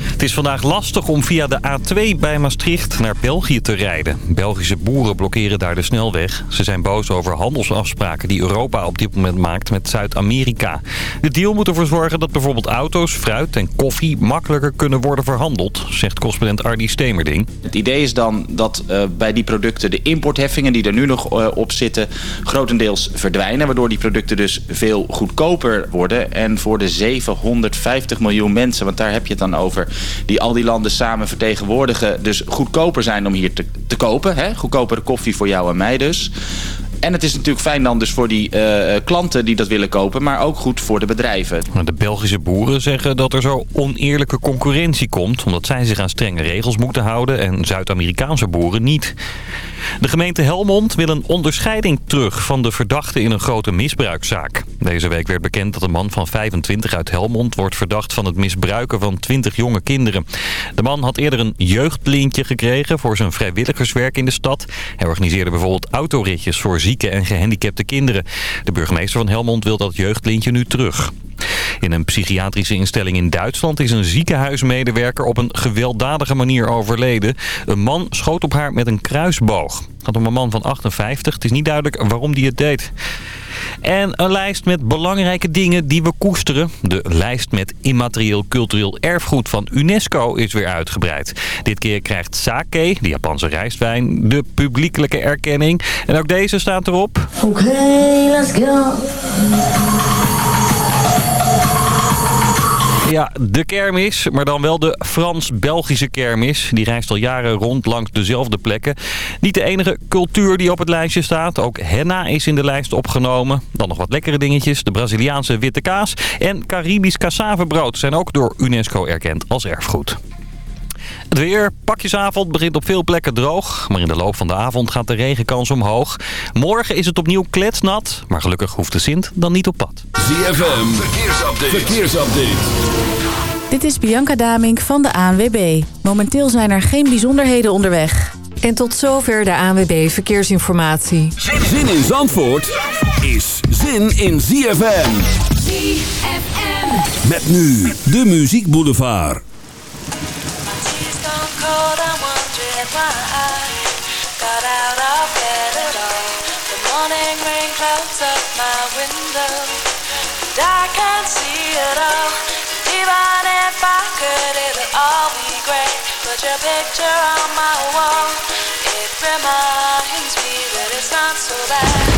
Het is vandaag lastig om via de A2 bij Maastricht naar België te rijden. Belgische boeren blokkeren daar de snelweg. Ze zijn boos over handelsafspraken die Europa op dit moment maakt met Zuid-Amerika. De deal moet ervoor zorgen dat bijvoorbeeld auto's, fruit en koffie makkelijker kunnen worden verhandeld, zegt correspondent Ardi Stemerding. Het idee is dan dat uh, bij die producten de importheffingen die er nu nog uh, op zitten grotendeels verdwijnen. Waardoor die producten dus veel goedkoper worden. En voor de 750 miljoen mensen, want daar heb je het dan over die al die landen samen vertegenwoordigen... dus goedkoper zijn om hier te, te kopen. Hè? Goedkopere koffie voor jou en mij dus. En het is natuurlijk fijn dan dus voor die uh, klanten die dat willen kopen... maar ook goed voor de bedrijven. De Belgische boeren zeggen dat er zo oneerlijke concurrentie komt... omdat zij zich aan strenge regels moeten houden en Zuid-Amerikaanse boeren niet. De gemeente Helmond wil een onderscheiding terug van de verdachte in een grote misbruikzaak. Deze week werd bekend dat een man van 25 uit Helmond wordt verdacht van het misbruiken van 20 jonge kinderen. De man had eerder een jeugdlintje gekregen voor zijn vrijwilligerswerk in de stad. Hij organiseerde bijvoorbeeld autoritjes voor zieke en gehandicapte kinderen. De burgemeester van Helmond wil dat jeugdlintje nu terug. In een psychiatrische instelling in Duitsland is een ziekenhuismedewerker op een gewelddadige manier overleden. Een man schoot op haar met een kruisboog. Het gaat om een man van 58. Het is niet duidelijk waarom die het deed. En een lijst met belangrijke dingen die we koesteren. De lijst met immaterieel cultureel erfgoed van UNESCO is weer uitgebreid. Dit keer krijgt sake, de Japanse rijstwijn, de publiekelijke erkenning. En ook deze staat erop. Oké, let's go. Ja, de kermis, maar dan wel de Frans-Belgische kermis. Die reist al jaren rond langs dezelfde plekken. Niet de enige cultuur die op het lijstje staat. Ook henna is in de lijst opgenomen. Dan nog wat lekkere dingetjes. De Braziliaanse witte kaas en Caribisch cassavebrood zijn ook door UNESCO erkend als erfgoed. Het weer, pakjesavond, begint op veel plekken droog. Maar in de loop van de avond gaat de regenkans omhoog. Morgen is het opnieuw kletsnat. Maar gelukkig hoeft de Sint dan niet op pad. ZFM, verkeersupdate. verkeersupdate. Dit is Bianca Damink van de ANWB. Momenteel zijn er geen bijzonderheden onderweg. En tot zover de ANWB Verkeersinformatie. Zin in Zandvoort is zin in ZFM. ZFM. Met nu de Muziek Boulevard. Cold, I'm wondering why I got out of bed at all. The morning rain clouds up my window, and I can't see it all. Even if I could, it would all be great. Put your picture on my wall. It reminds me that it's not so bad.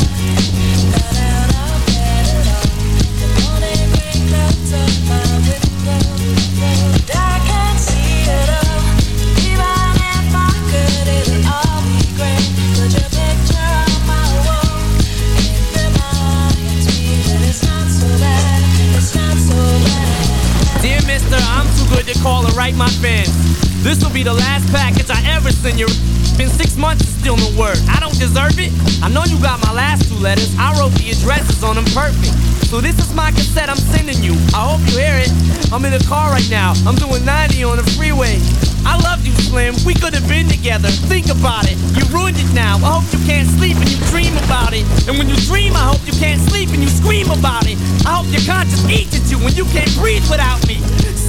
I know you got my last two letters. I wrote the addresses on them perfect. So this is my cassette I'm sending you. I hope you hear it. I'm in the car right now. I'm doing 90 on the freeway. I love you, Slim. We could have been together. Think about it. You ruined it now. I hope you can't sleep and you dream about it. And when you dream, I hope you can't sleep and you scream about it. I hope your conscience eats at you when you can't breathe without me.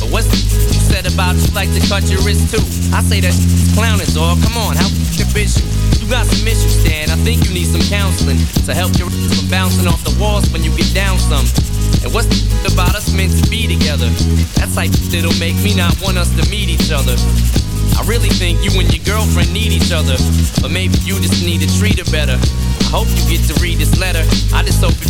But what's the you said about you like to cut your wrist too? I say that clown is all. Come on, how can bitch you? You got some issues, Stan. I think you need some counseling to help your from bouncing off the walls when you get down some. And what's the about us meant to be together? That's like that'll make me not want us to meet each other. I really think you and your girlfriend need each other, but maybe you just need to treat her better. I hope you get to read this letter.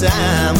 Time.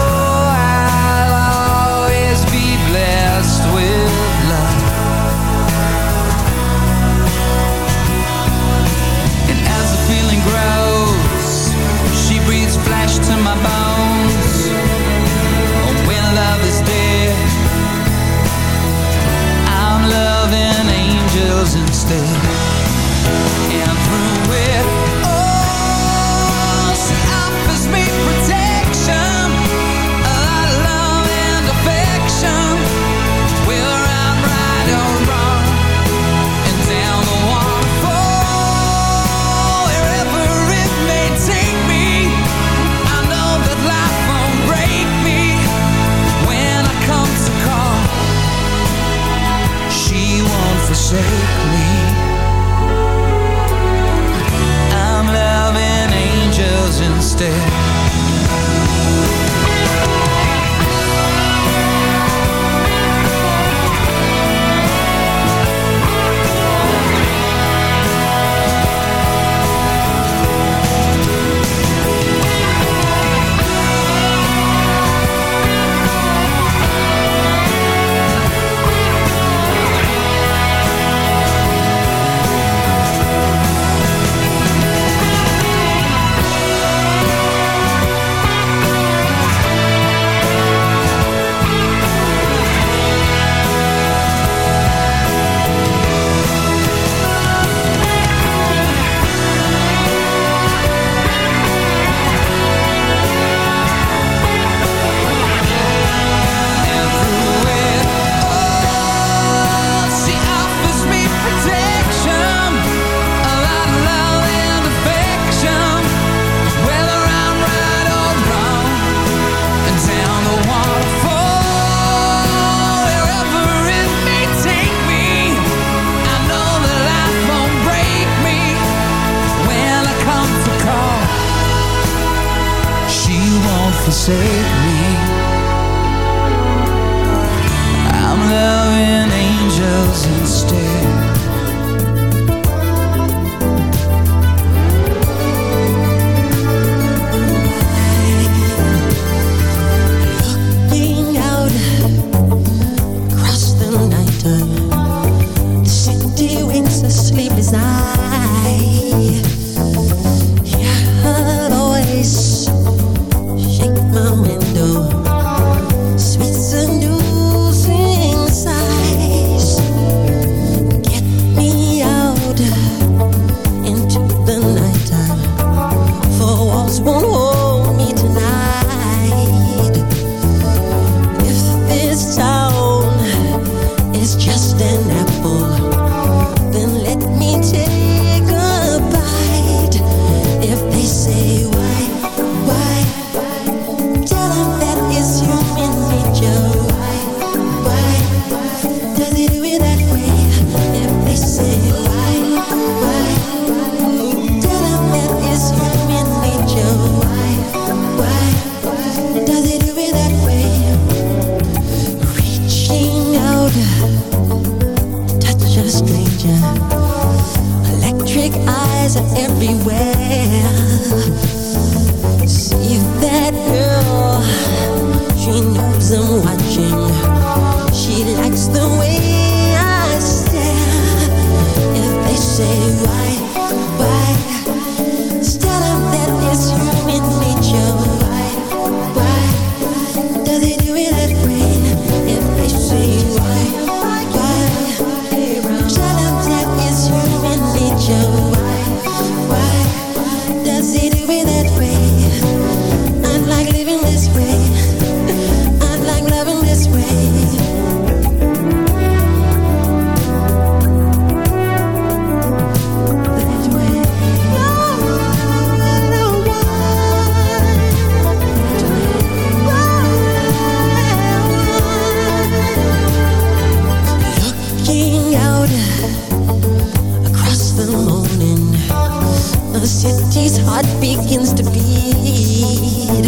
the city's heart begins to beat.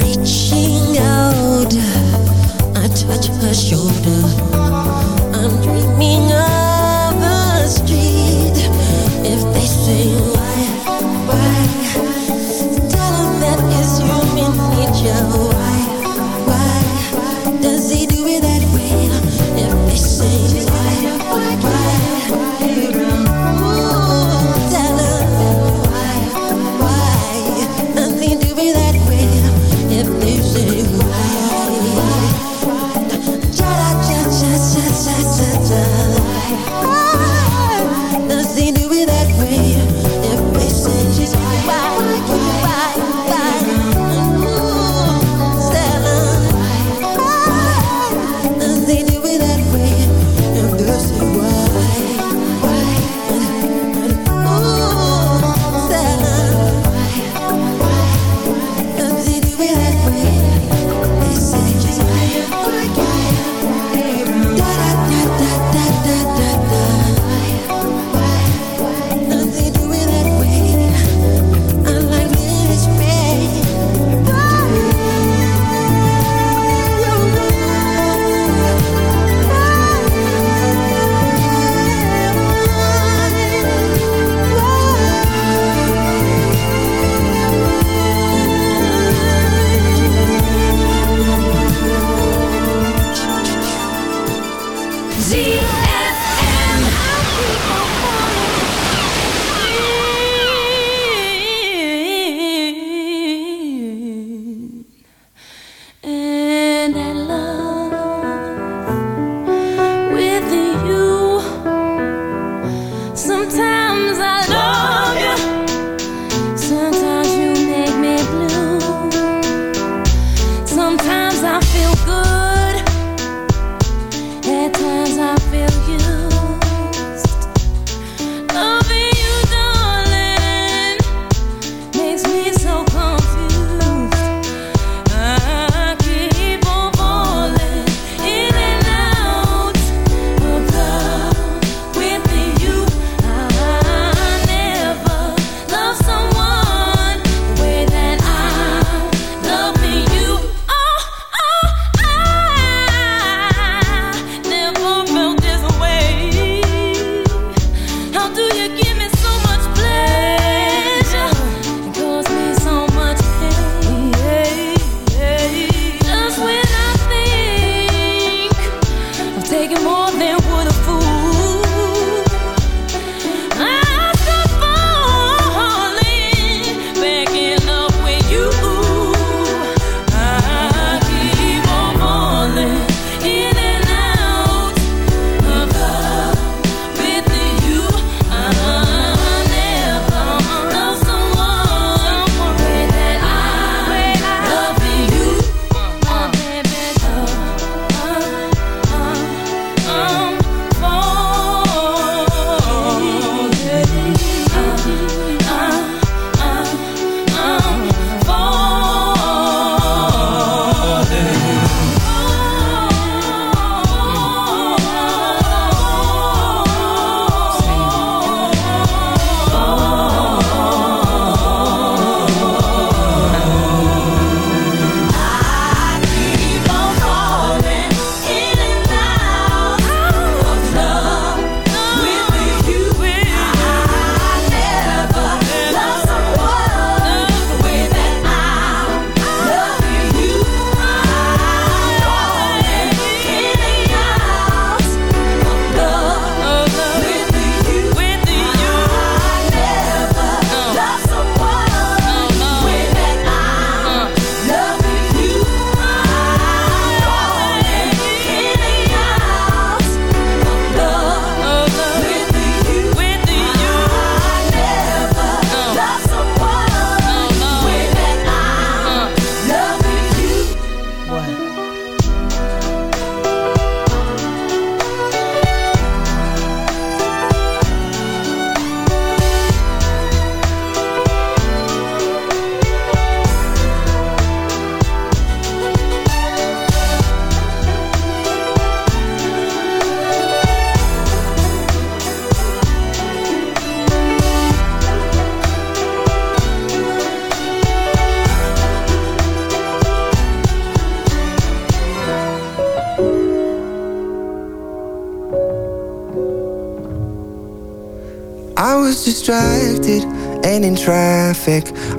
Reaching out, I touch her shoulder.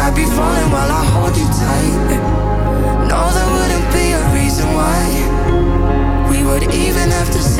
Sky be falling while I hold you tight. No, there wouldn't be a reason why we would even have to say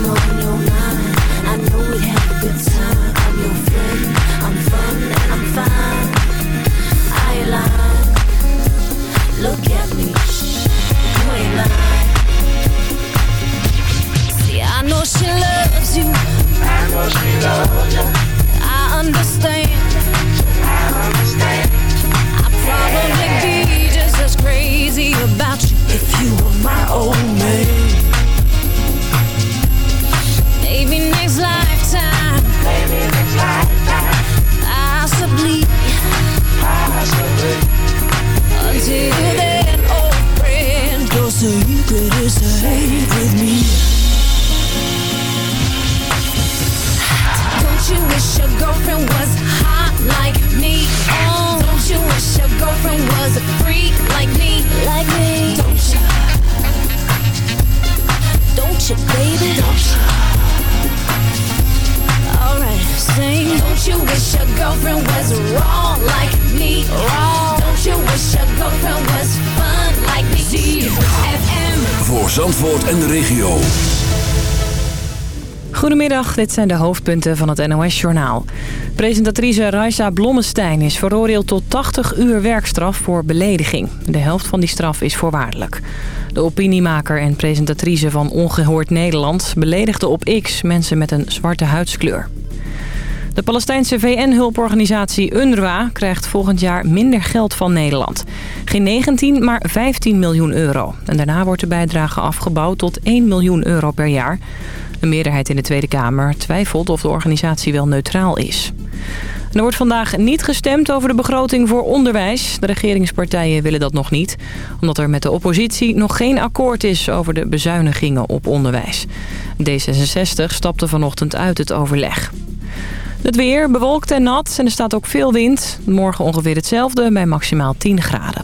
Know dit zijn de hoofdpunten van het NOS-journaal. Presentatrice Raisa Blommestein is veroordeeld tot 80 uur werkstraf voor belediging. De helft van die straf is voorwaardelijk. De opiniemaker en presentatrice van Ongehoord Nederland beledigde op X mensen met een zwarte huidskleur. De Palestijnse VN-hulporganisatie UNRWA krijgt volgend jaar minder geld van Nederland. Geen 19, maar 15 miljoen euro. En daarna wordt de bijdrage afgebouwd tot 1 miljoen euro per jaar. Een meerderheid in de Tweede Kamer twijfelt of de organisatie wel neutraal is. Er wordt vandaag niet gestemd over de begroting voor onderwijs. De regeringspartijen willen dat nog niet. Omdat er met de oppositie nog geen akkoord is over de bezuinigingen op onderwijs. D66 stapte vanochtend uit het overleg. Het weer bewolkt en nat en er staat ook veel wind. Morgen ongeveer hetzelfde bij maximaal 10 graden.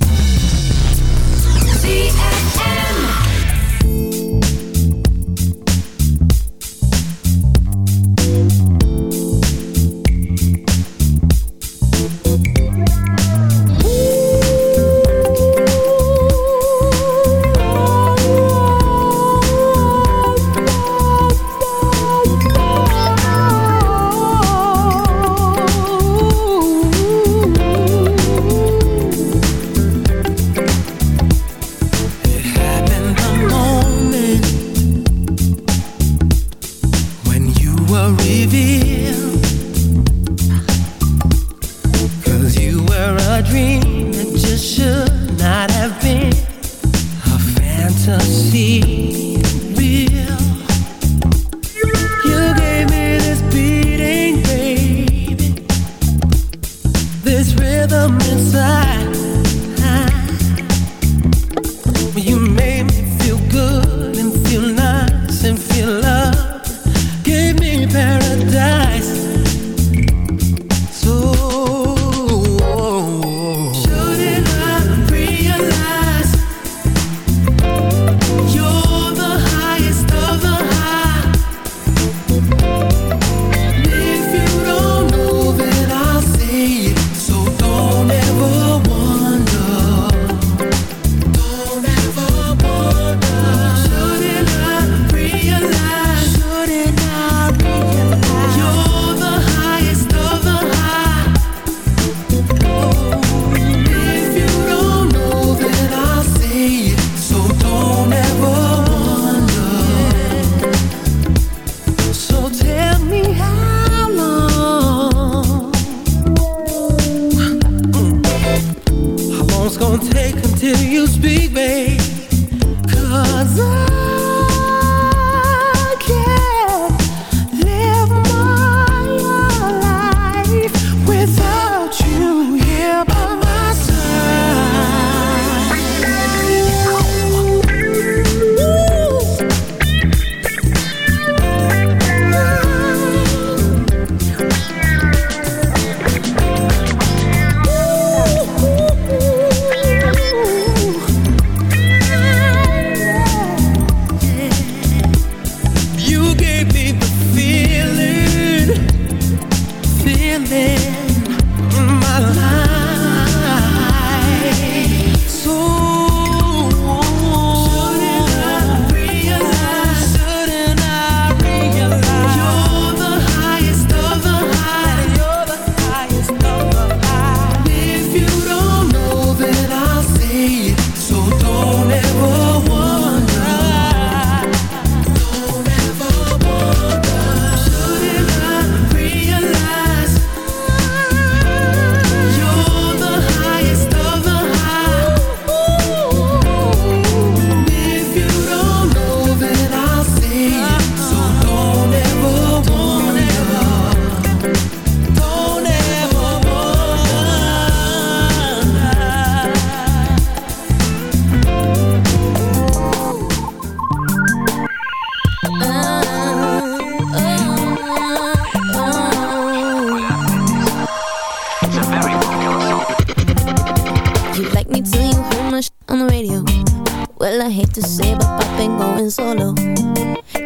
follow.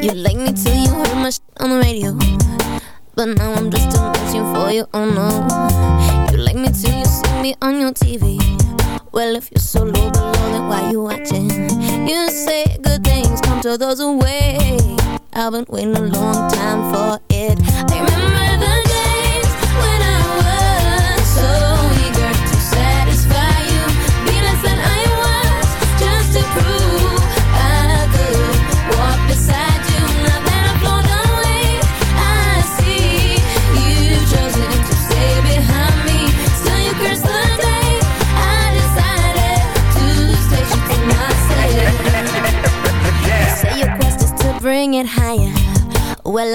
You like me till you heard my on the radio. But now I'm just a machine for you, oh no You like me till you see me on your TV Well, if you're so low below, then why you watching? You say good things come to those who wait. I've been waiting a long time for it.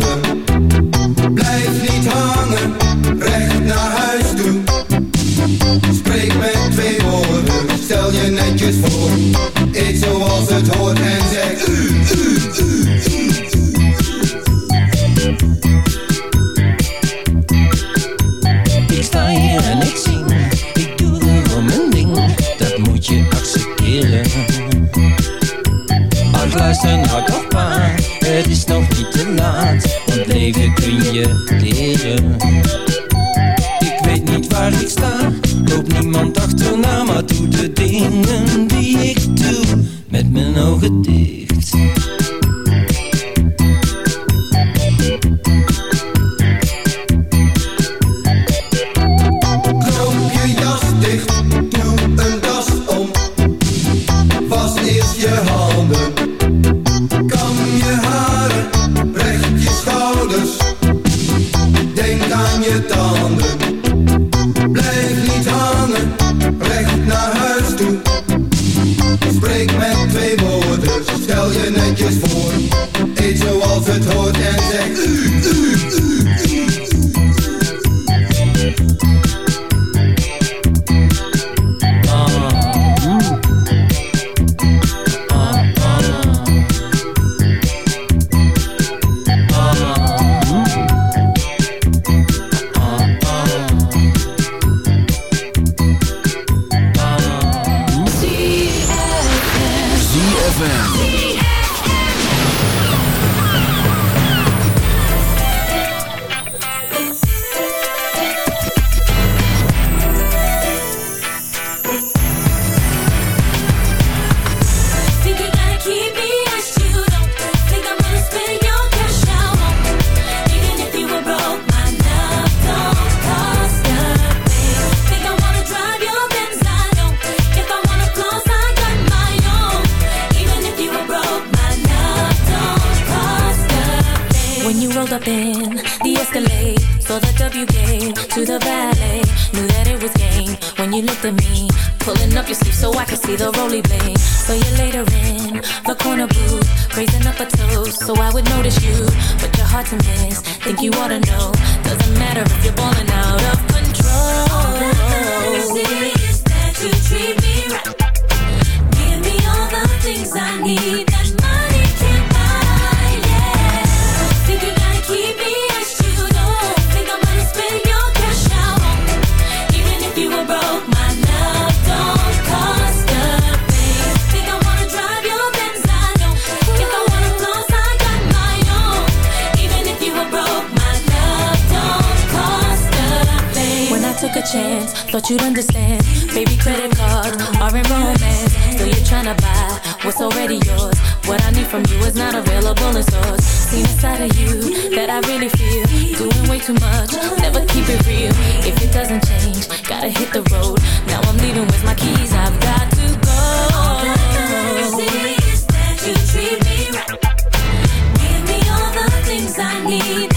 longer you gave to the ballet. Knew that it was game when you looked at me. Pulling up your sleeve so I could see the roly blade. So you later in the corner booth, raising up a toast so I would notice you. But your heart's a mess, think you ought to know. Doesn't matter if you're balling out of control. All that I is that you treat me right. Give me all the things I need. chance, thought you'd understand. Baby, credit cards are in romance. So you're trying to buy what's already yours. What I need from you is not available in stores. See inside of you that I really feel. Doing way too much, never keep it real. If it doesn't change, gotta hit the road. Now I'm leaving with my keys, I've got to go. All I see is that you treat me right. Give me all the things I need.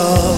Oh.